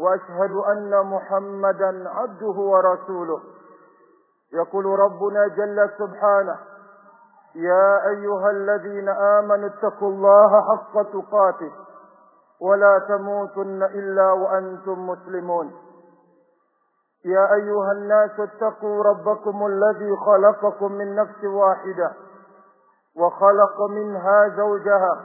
وأشهد أن محمدا عبده ورسوله. يقول ربنا جل سبحانه يا أيها الذين آمنوا اتقوا الله حق تقاته ولا تموتن إلا وأنتم مسلمون. يا أيها الناس اتقوا ربكم الذي خلقكم من نفس واحدة وخلق منها زوجها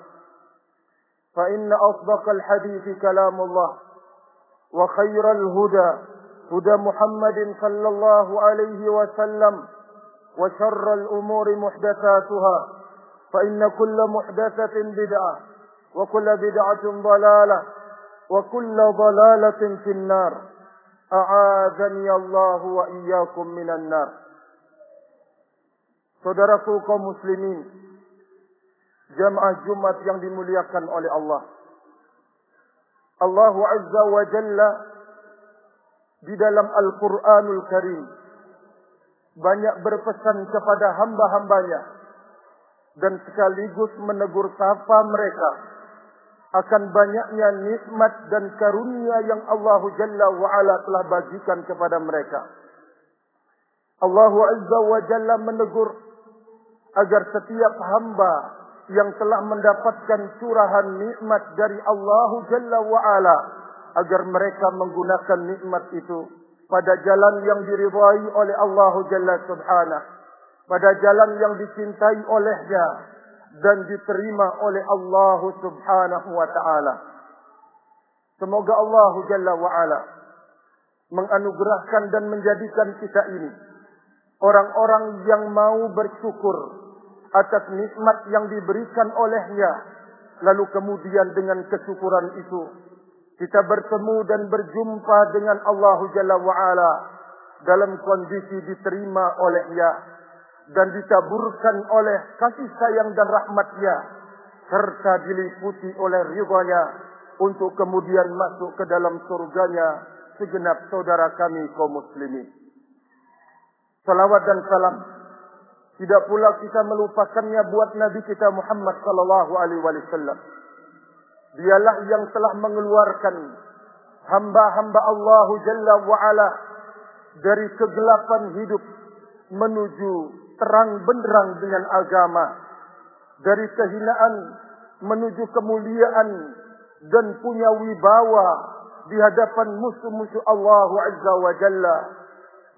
فإن أصدق الحديث كلام الله وخير الهدى هدى محمد صلى الله عليه وسلم وشر الأمور محدثاتها فإن كل محدثة بدعة وكل بدعة ضلالة وكل ضلالة في النار. أعاذني الله وإياكم من النار. Saudaraku kaum Jamaah Jumat yang dimuliakan oleh Allah. Allah Azza wa Jalla Di dalam Al-Quranul Karim. Banyak berpesan kepada hamba-hambanya Dan sekaligus menegur sapa mereka Akan banyaknya nikmat dan karunia yang Allah Jalla wa Ala telah bagikan kepada mereka. Allah Azza wa Jalla menegur agar setiap hamba yang telah mendapatkan curahan nikmat dari Allah Jalla wa Ala agar mereka menggunakan nikmat itu pada jalan yang diridhai oleh Allah Jalla Subhanahu pada jalan yang dicintai olehnya dan diterima oleh Allah Subhanahu wa taala. Semoga Allah Jalla wa Ala menganugerahkan dan menjadikan kita ini orang-orang yang mau bersyukur atas nikmat yang diberikan olehnya. Lalu kemudian dengan kesyukuran itu, kita bertemu dan berjumpa dengan Allah Jalla wa'ala dalam kondisi diterima olehnya dan ditaburkan oleh kasih sayang dan rahmatnya serta diliputi oleh ridhanya untuk kemudian masuk ke dalam surganya segenap saudara kami kaum muslimin. Salawat dan salam tidak pula kita melupakannya buat Nabi kita Muhammad sallallahu alaihi wasallam. Dialah yang telah mengeluarkan hamba-hamba Allah Jalla wa Ala dari kegelapan hidup menuju terang benderang dengan agama. Dari kehinaan menuju kemuliaan dan punya wibawa di hadapan musuh-musuh Allah Azza wa Jalla.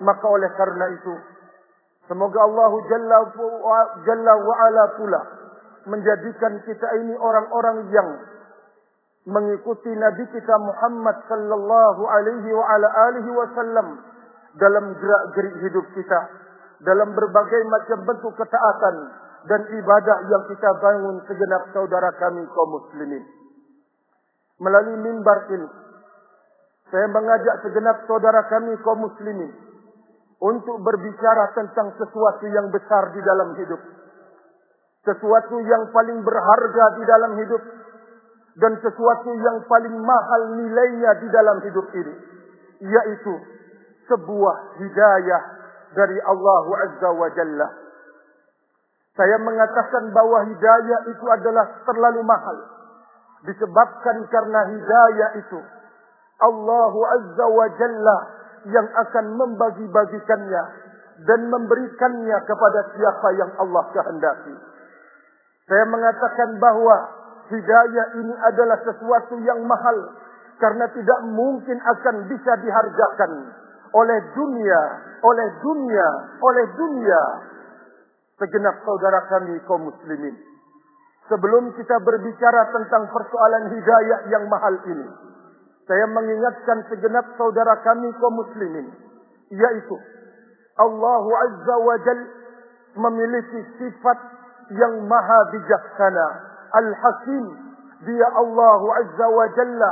Maka oleh karena itu, Semoga Allah Jalla, Jalla wa'ala pula menjadikan kita ini orang-orang yang mengikuti Nabi kita Muhammad sallallahu alaihi wa ala alihi wasallam dalam gerak-gerik hidup kita dalam berbagai macam bentuk ketaatan dan ibadah yang kita bangun segenap saudara kami kaum muslimin. Melalui mimbar ini saya mengajak segenap saudara kami kaum muslimin untuk berbicara tentang sesuatu yang besar di dalam hidup. Sesuatu yang paling berharga di dalam hidup. Dan sesuatu yang paling mahal nilainya di dalam hidup ini. Yaitu sebuah hidayah dari Allah Azza wa Jalla. Saya mengatakan bahawa hidayah itu adalah terlalu mahal. Disebabkan karena hidayah itu. Allah Azza wa Jalla yang akan membagi-bagikannya dan memberikannya kepada siapa yang Allah kehendaki. Saya mengatakan bahawa hidayah ini adalah sesuatu yang mahal karena tidak mungkin akan bisa dihargakan oleh dunia, oleh dunia, oleh dunia. Segenap saudara kami kaum muslimin. Sebelum kita berbicara tentang persoalan hidayah yang mahal ini, saya mengingatkan segenap saudara kami kaum muslimin, yaitu Allah Azza wa Jal memiliki sifat yang maha bijaksana, Al-Hakim. Dia Allah Azza wa Jalla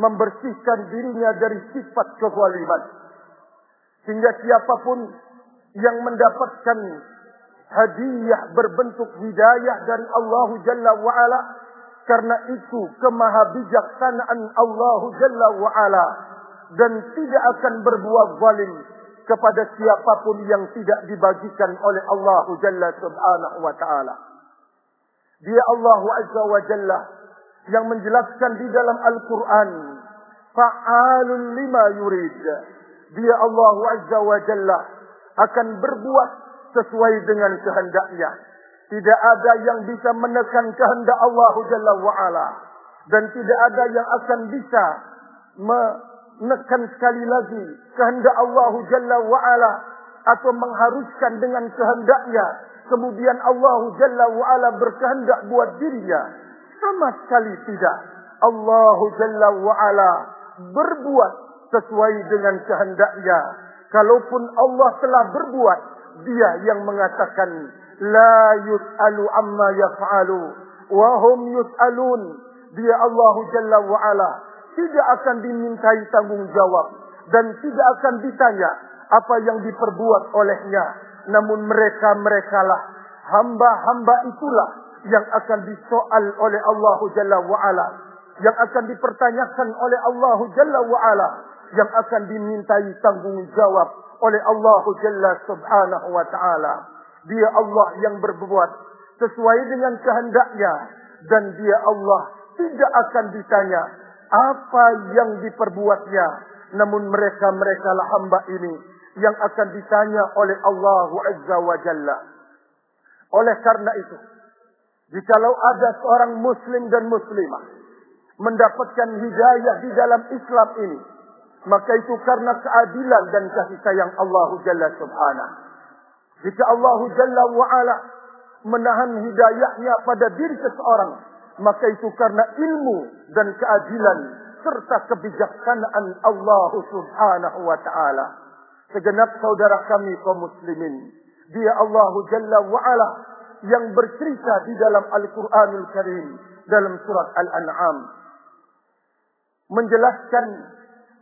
membersihkan dirinya dari sifat kezaliman. Sehingga siapapun yang mendapatkan hadiah berbentuk hidayah dari Allah Jalla wa'ala. Karena itu kemahabijaksanaan Allah Jalla wa'ala. Dan tidak akan berbuat zalim kepada siapapun yang tidak dibagikan oleh Allah Jalla subhanahu wa ta'ala. Dia Allah Azza wa Jalla yang menjelaskan di dalam Al-Quran. Fa'alun lima yurid. Dia Allah Azza wa Jalla akan berbuat sesuai dengan kehendaknya. Tidak ada yang bisa menekan kehendak Allah Jalla wa'ala. Dan tidak ada yang akan bisa menekan sekali lagi kehendak Allah Jalla wa'ala. Atau mengharuskan dengan kehendaknya. Kemudian Allah Jalla wa'ala berkehendak buat dirinya. Sama sekali tidak. Allah Jalla wa'ala berbuat sesuai dengan kehendaknya. Kalaupun Allah telah berbuat, dia yang mengatakan la yus'alu amma yaf'alu. Wa hum yus'alun. Dia Allah jalla wa ala tidak akan dimintai tanggung jawab dan tidak akan ditanya apa yang diperbuat olehnya. Namun mereka merekalah hamba-hamba itulah yang akan disoal oleh Allah jalla wa ala yang akan dipertanyakan oleh Allah jalla wa ala yang akan dimintai tanggung jawab oleh Allah Jalla Subhanahu wa taala. Dia Allah yang berbuat sesuai dengan kehendaknya dan dia Allah tidak akan ditanya apa yang diperbuatnya namun mereka-mereka lah hamba ini yang akan ditanya oleh Allah Azza wa Jalla. Oleh karena itu, jikalau ada seorang muslim dan muslimah mendapatkan hidayah di dalam Islam ini, maka itu karena keadilan dan kasih sayang Allah Jalla Subhanahu. Jika Allah Jalla wa'ala menahan hidayahnya pada diri seseorang, maka itu karena ilmu dan keadilan serta kebijaksanaan Allah Subhanahu wa taala. Segenap saudara kami kaum muslimin, dia Allah Jalla wa'ala yang bercerita di dalam Al-Qur'anul Karim dalam surat Al-An'am menjelaskan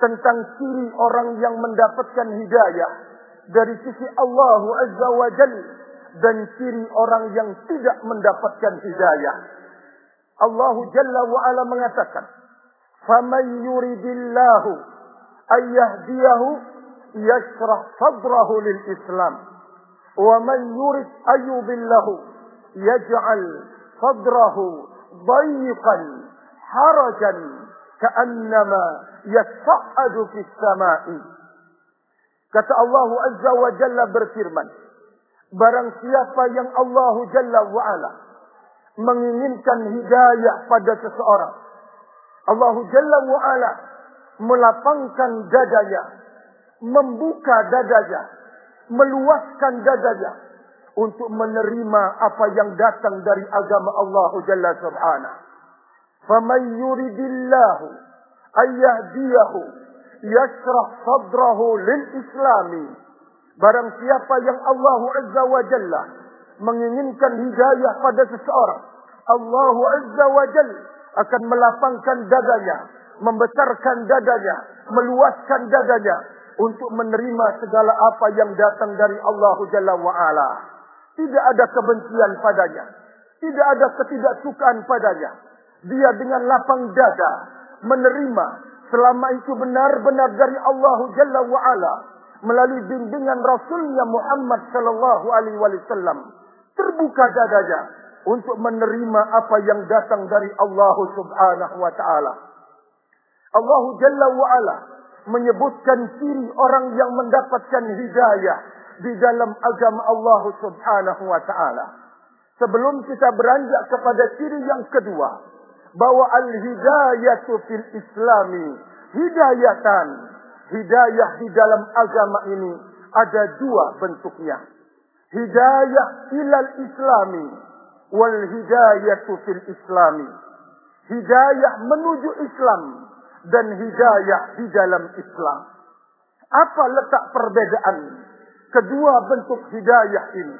tentang ciri orang yang mendapatkan hidayah dari sisi Allah Azza wa Jal dan ciri orang yang tidak mendapatkan hidayah. Allah Jalla wa Ala mengatakan, "Faman yuridillahu ay yahdiyahu yashrah sadrahu lil Islam, wa man yurid ayyubillahu yaj'al sadrahu dayiqan harajan ka'annama yas'adu fis sama'i. Kata Allah Azza wa Jalla berfirman, barang siapa yang Allah Jalla wa Ala menginginkan hidayah pada seseorang, Allah Jalla wa Ala melapangkan dadanya, membuka dadanya, meluaskan dadanya untuk menerima apa yang datang dari agama Allah Jalla Subhanahu. Faman yuridillahu ayyahdiyahu yashrah sadrahu lil islami barang siapa yang Allah azza wa jalla menginginkan hidayah pada seseorang Allah azza wa jalla akan melapangkan dadanya membesarkan dadanya meluaskan dadanya untuk menerima segala apa yang datang dari Allah jalla wa ala. Tidak ada kebencian padanya tidak ada ketidaksukaan padanya. Dia dengan lapang dada menerima selama itu benar-benar dari Allah Jalla wa Ala melalui bimbingan Rasulnya Muhammad sallallahu alaihi wasallam terbuka dadanya untuk menerima apa yang datang dari Allah Subhanahu wa taala. Allah Jalla wa Ala menyebutkan ciri orang yang mendapatkan hidayah di dalam agama Allah Subhanahu wa taala. Sebelum kita beranjak kepada ciri yang kedua, bahwa al-hidayatu fil islami hidayatan hidayah di dalam agama ini ada dua bentuknya. Hidayah ilal islami wal hidayatu fil islami. Hidayah menuju Islam dan hidayah di dalam Islam. Apa letak perbedaan kedua bentuk hidayah ini?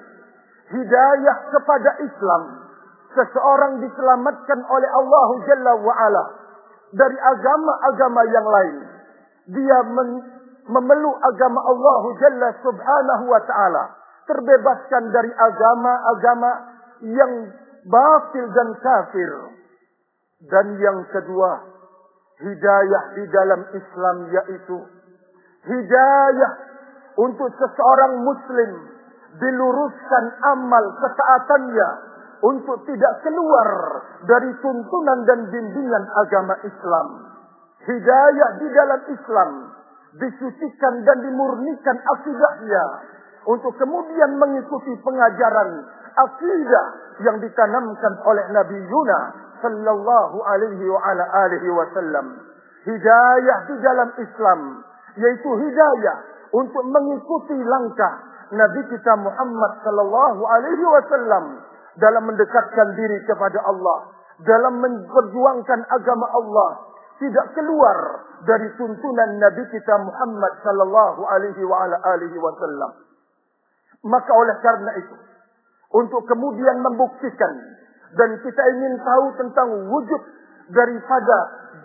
Hidayah kepada Islam. Seseorang diselamatkan oleh Allah Jalla wa'ala. Dari agama-agama yang lain. Dia memeluk agama Allah Jalla subhanahu wa ta'ala. Terbebaskan dari agama-agama yang batil dan kafir. Dan yang kedua, hidayah di dalam Islam yaitu hidayah untuk seseorang muslim diluruskan amal ketaatannya untuk tidak keluar dari tuntunan dan bimbingan agama Islam. Hidayah di dalam Islam disucikan dan dimurnikan akidahnya untuk kemudian mengikuti pengajaran akidah yang ditanamkan oleh Nabi Yunus sallallahu alaihi wa ala alihi wasallam. Hidayah di dalam Islam yaitu hidayah untuk mengikuti langkah Nabi kita Muhammad sallallahu alaihi wasallam dalam mendekatkan diri kepada Allah, dalam memperjuangkan agama Allah, tidak keluar dari tuntunan Nabi kita Muhammad sallallahu alaihi wasallam. Maka oleh karena itu, untuk kemudian membuktikan dan kita ingin tahu tentang wujud daripada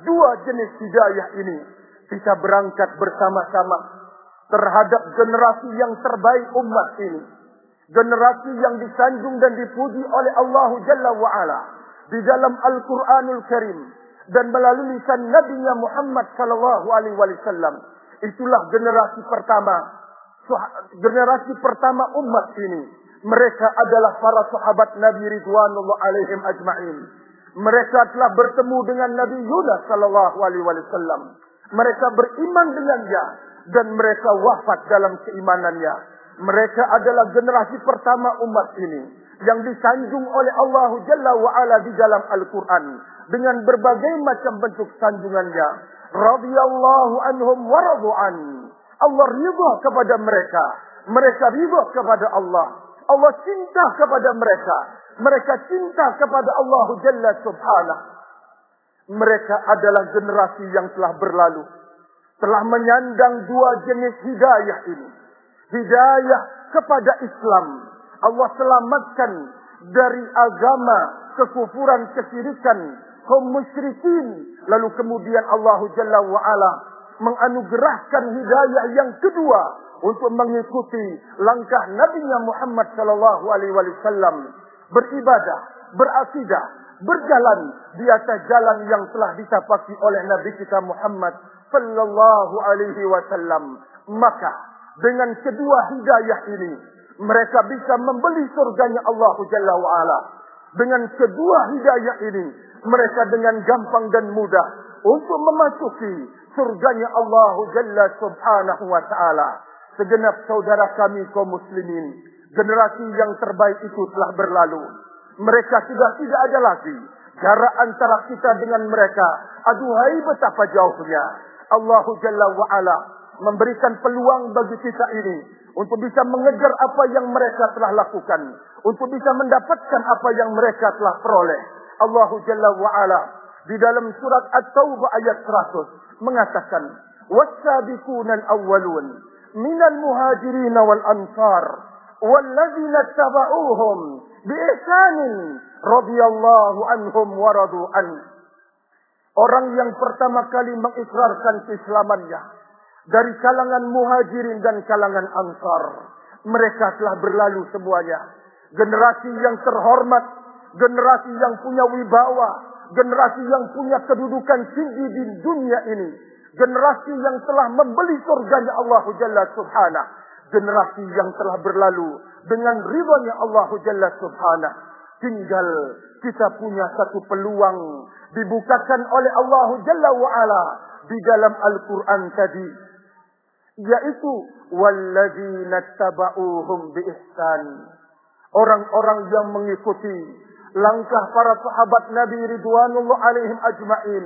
dua jenis hidayah ini, kita berangkat bersama-sama terhadap generasi yang terbaik umat ini. Generasi yang disanjung dan dipuji oleh Allah Jalla wa'ala. Di dalam Al-Quranul Karim. Dan melalui lisan Nabi Muhammad sallallahu alaihi wasallam. Itulah generasi pertama. Generasi pertama umat ini. Mereka adalah para sahabat Nabi Ridwanullah alaihim ajma'in. Mereka telah bertemu dengan Nabi Yunus sallallahu alaihi wasallam. Mereka beriman dengannya dan mereka wafat dalam keimanannya. Mereka adalah generasi pertama umat ini yang disanjung oleh Allah Jalla wa Ala di dalam Al-Quran dengan berbagai macam bentuk sanjungannya. Radiyallahu anhum wa radu'an. Allah ridha kepada mereka. Mereka ridha kepada Allah. Allah cinta kepada mereka. Mereka cinta kepada Allah Jalla subhanahu. Mereka adalah generasi yang telah berlalu telah menyandang dua jenis hidayah ini. Hidayah kepada Islam. Allah selamatkan dari agama kekufuran, kesyirikan, kaum musyrikin. Lalu kemudian Allah Jalla wa'ala menganugerahkan hidayah yang kedua untuk mengikuti langkah Nabi Muhammad sallallahu alaihi wasallam beribadah, berakidah, berjalan di atas jalan yang telah ditapaki oleh Nabi kita Muhammad sallallahu alaihi wasallam maka dengan kedua hidayah ini mereka bisa membeli surganya Allah Jalla wa ala dengan kedua hidayah ini mereka dengan gampang dan mudah untuk memasuki surganya Allah Jalla subhanahu wa taala. Segenap saudara kami kaum muslimin generasi yang terbaik itu telah berlalu. Mereka sudah tidak ada lagi jarak antara kita dengan mereka. Aduhai betapa jauhnya. Allah Jalla wa'ala memberikan peluang bagi kita ini untuk bisa mengejar apa yang mereka telah lakukan, untuk bisa mendapatkan apa yang mereka telah peroleh. Allah Jalla wa'ala di dalam surat At-Taubah ayat 100 mengatakan, "Was-sabiquna al-awwalun minal muhajirin wal ansar walladzina tabauhum bi ihsanin radhiyallahu anhum wa radu anhu." Orang yang pertama kali mengikrarkan keislamannya. Dari kalangan muhajirin dan kalangan ansar. Mereka telah berlalu semuanya. Generasi yang terhormat. Generasi yang punya wibawa. Generasi yang punya kedudukan tinggi di dunia ini. Generasi yang telah membeli surganya Allah Jalla Subhanahu. Generasi yang telah berlalu dengan ridhanya Allah Jalla Subhanahu. Tinggal kita punya satu peluang dibukakan oleh Allah Jalla wa Ala di dalam Al-Quran tadi yaitu walladzina tabauhum biihsan orang-orang yang mengikuti langkah para sahabat Nabi ridwanullah alaihim ajmain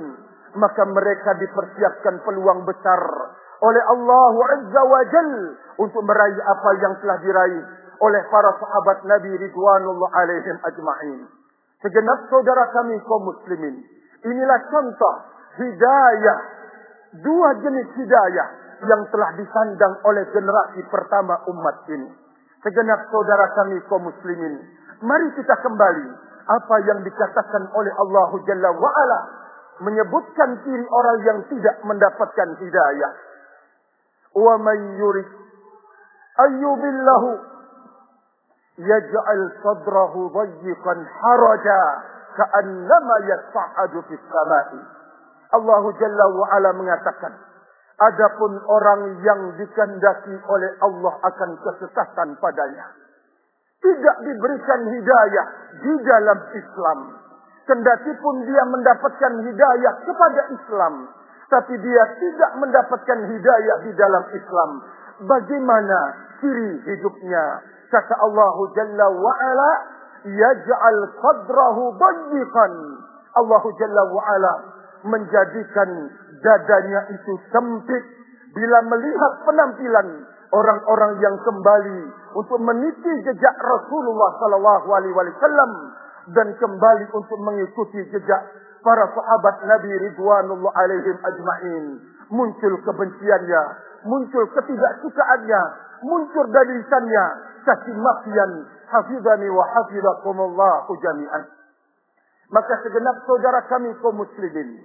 maka mereka dipersiapkan peluang besar oleh Allah Azza wa Jal untuk meraih apa yang telah diraih oleh para sahabat Nabi Ridwanullah alaihim ajma'in. Segenap saudara kami kaum muslimin. Inilah contoh hidayah. Dua jenis hidayah yang telah disandang oleh generasi pertama umat ini. Segenap saudara kami kaum muslimin. Mari kita kembali. Apa yang dikatakan oleh Allah Jalla wa'ala. Menyebutkan ciri orang yang tidak mendapatkan hidayah. Wa man yurid ayyubillahu yaj'al sadrahu dayyiqan haraja ka'annama yas'adu fis sama'i. Allah Jalla wa Ala mengatakan, adapun orang yang dikehendaki oleh Allah akan kesesatan padanya. Tidak diberikan hidayah di dalam Islam. Kendati pun dia mendapatkan hidayah kepada Islam. Tapi dia tidak mendapatkan hidayah di dalam Islam. Bagaimana ciri hidupnya? Kata Allah Jalla wa'ala, Yaj'al sadrahu bayikan. Allah Jalla wa'ala menjadikan dadanya itu sempit. Bila melihat penampilan orang-orang yang kembali untuk meniti jejak Rasulullah sallallahu alaihi wasallam dan kembali untuk mengikuti jejak para sahabat Nabi ridwanullah alaihim ajmain muncul kebenciannya muncul ketidaksukaannya muncul dari lisannya caci makian hafizani wa hafizakumullah jami'an maka segenap saudara kami kaum muslimin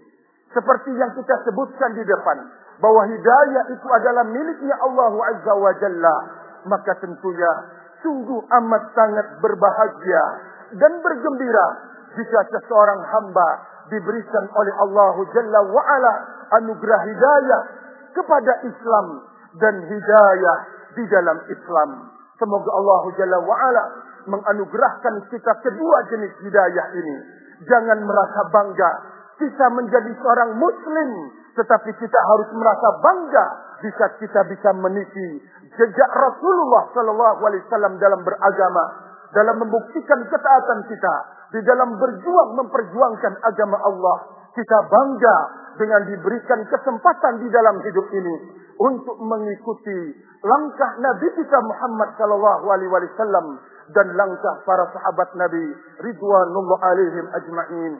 seperti yang kita sebutkan di depan bahwa hidayah itu adalah miliknya Allah Azza wa Jalla maka tentunya sungguh amat sangat berbahagia dan bergembira jika seseorang hamba diberikan oleh Allah Jalla wa Ala anugerah hidayah kepada Islam dan hidayah di dalam Islam. Semoga Allah Jalla wa Ala menganugerahkan kita kedua jenis hidayah ini. Jangan merasa bangga kita menjadi seorang muslim tetapi kita harus merasa bangga jika kita bisa meniti jejak Rasulullah sallallahu alaihi wasallam dalam beragama, dalam membuktikan ketaatan kita, di dalam berjuang memperjuangkan agama Allah. Kita bangga dengan diberikan kesempatan di dalam hidup ini untuk mengikuti langkah Nabi kita Muhammad sallallahu alaihi wasallam dan langkah para sahabat Nabi ridwanullah alaihim ajma'in.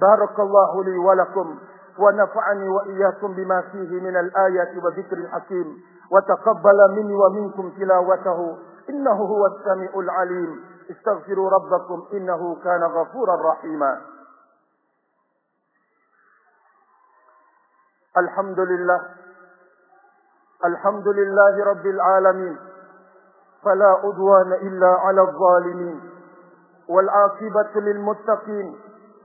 Barakallahu li wa lakum wa nafa'ani wa iyyakum bima fihi min al-ayati wa dhikril hakim wa taqabbala minni wa minkum tilawatahu innahu huwas samiul alim. إنه كان غفورا رحيما الحمد لله الحمد لله رب العالمين فلا أدوان إلا على الظالمين والعاقبة للمتقين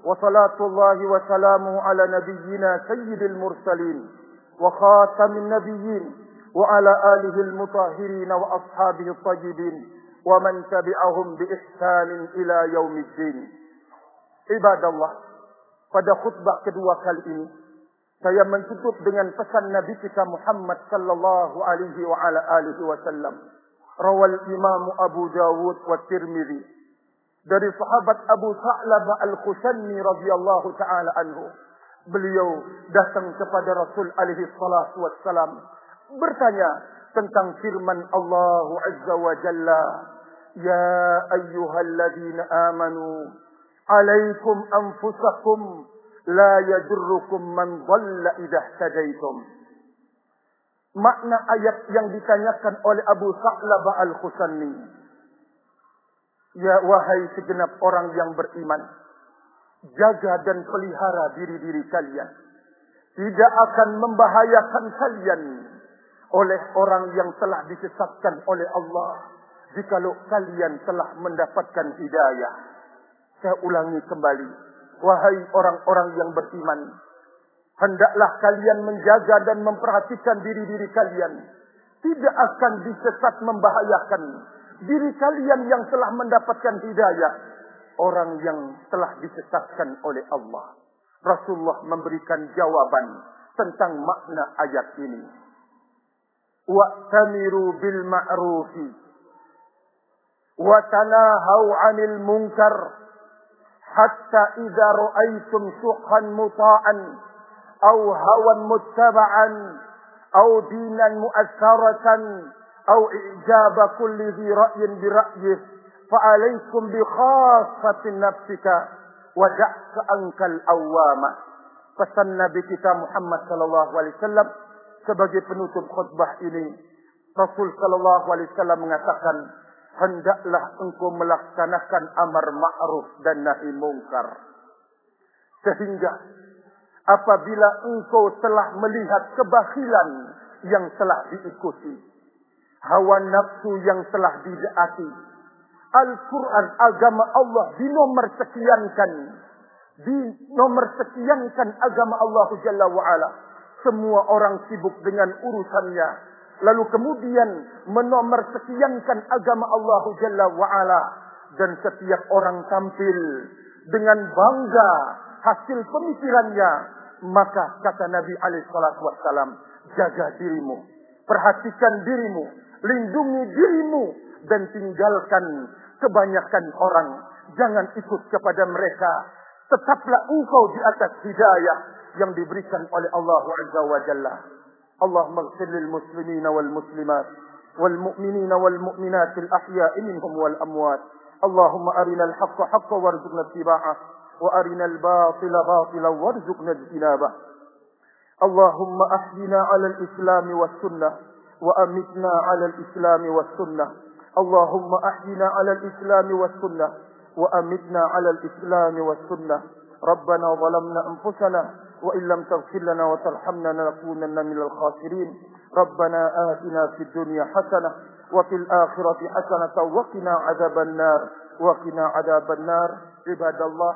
وصلاة الله وسلامه على نبينا سيد المرسلين وخاتم النبيين وعلى آله المطهرين وأصحابه الطيبين ومن تبعهم بإحسان إلى يوم الدين. عباد الله pada khutbah kedua kali ini saya menutup dengan pesan Nabi kita Muhammad sallallahu alaihi wa ala alihi wasallam rawal imam Abu Dawud wa Tirmizi dari sahabat Abu Sa'lab Al-Khushani radhiyallahu taala anhu. Beliau datang kepada Rasul alaihi salatu wassalam. Bertanya tentang firman Allah azza wa jalla. Ya ayyuhalladzina amanu alaikum anfusakum la yajurrukum man dhalla idha ihtadaytum. Makna ayat yang ditanyakan oleh Abu Sa'labah Al-Khusanni. Ya wahai segenap orang yang beriman. Jaga dan pelihara diri-diri kalian. Tidak akan membahayakan kalian oleh orang yang telah disesatkan oleh Allah jikalau kalian telah mendapatkan hidayah. Saya ulangi kembali. Wahai orang-orang yang beriman. Hendaklah kalian menjaga dan memperhatikan diri-diri kalian. Tidak akan disesat membahayakan diri kalian yang telah mendapatkan hidayah. Orang yang telah disesatkan oleh Allah. Rasulullah memberikan jawaban tentang makna ayat ini. Wa'tamiru bil ma'rufi. Watanahu anil munkar, hatta idza ra'aytum muta'an, أو هوى متبعا أو دينا مؤثرة أو إعجاب كل ذي رأي برأيه فعليكم بخاصة نفسك ودعك أنك الأوامة pesan Nabi kita Muhammad sallallahu alaihi wasallam sebagai penutup khutbah ini Rasul sallallahu alaihi wasallam mengatakan hendaklah engkau melaksanakan amar ma'ruf dan nahi mungkar sehingga apabila engkau telah melihat kebakhilan yang telah diikuti hawa nafsu yang telah dijaati Al-Quran agama Allah dinomor sekiankan di nomor sekiankan agama Allah Jalla wa'ala. Semua orang sibuk dengan urusannya. Lalu kemudian menomor sekiankan agama Allah Jalla wa'ala. Dan setiap orang tampil dengan bangga hasil pemikirannya maka kata Nabi alaihi salatu jaga dirimu perhatikan dirimu lindungi dirimu dan tinggalkan kebanyakan orang. Jangan ikut kepada mereka. Tetaplah engkau di atas hidayah yang diberikan oleh Allah Azza wa Jalla. Muslimina wal muslimat wal mu'minina wal mu'minat al ahya'i minhum wal amwat. Allahumma arina al haqqa haqqa warzuqna ittiba'ah Allahumma ahyina 'ala al islam was sunnah wa amitna 'ala al islam was sunnah اللهم أحينا على الإسلام والسنة وأمتنا على الإسلام والسنة. ربنا ظلمنا أنفسنا وإن لم تغفر لنا وترحمنا لنكونن من الخاسرين. ربنا آتنا في الدنيا حسنة وفي الآخرة حسنة وقنا عذاب النار. وقنا عذاب النار. عباد الله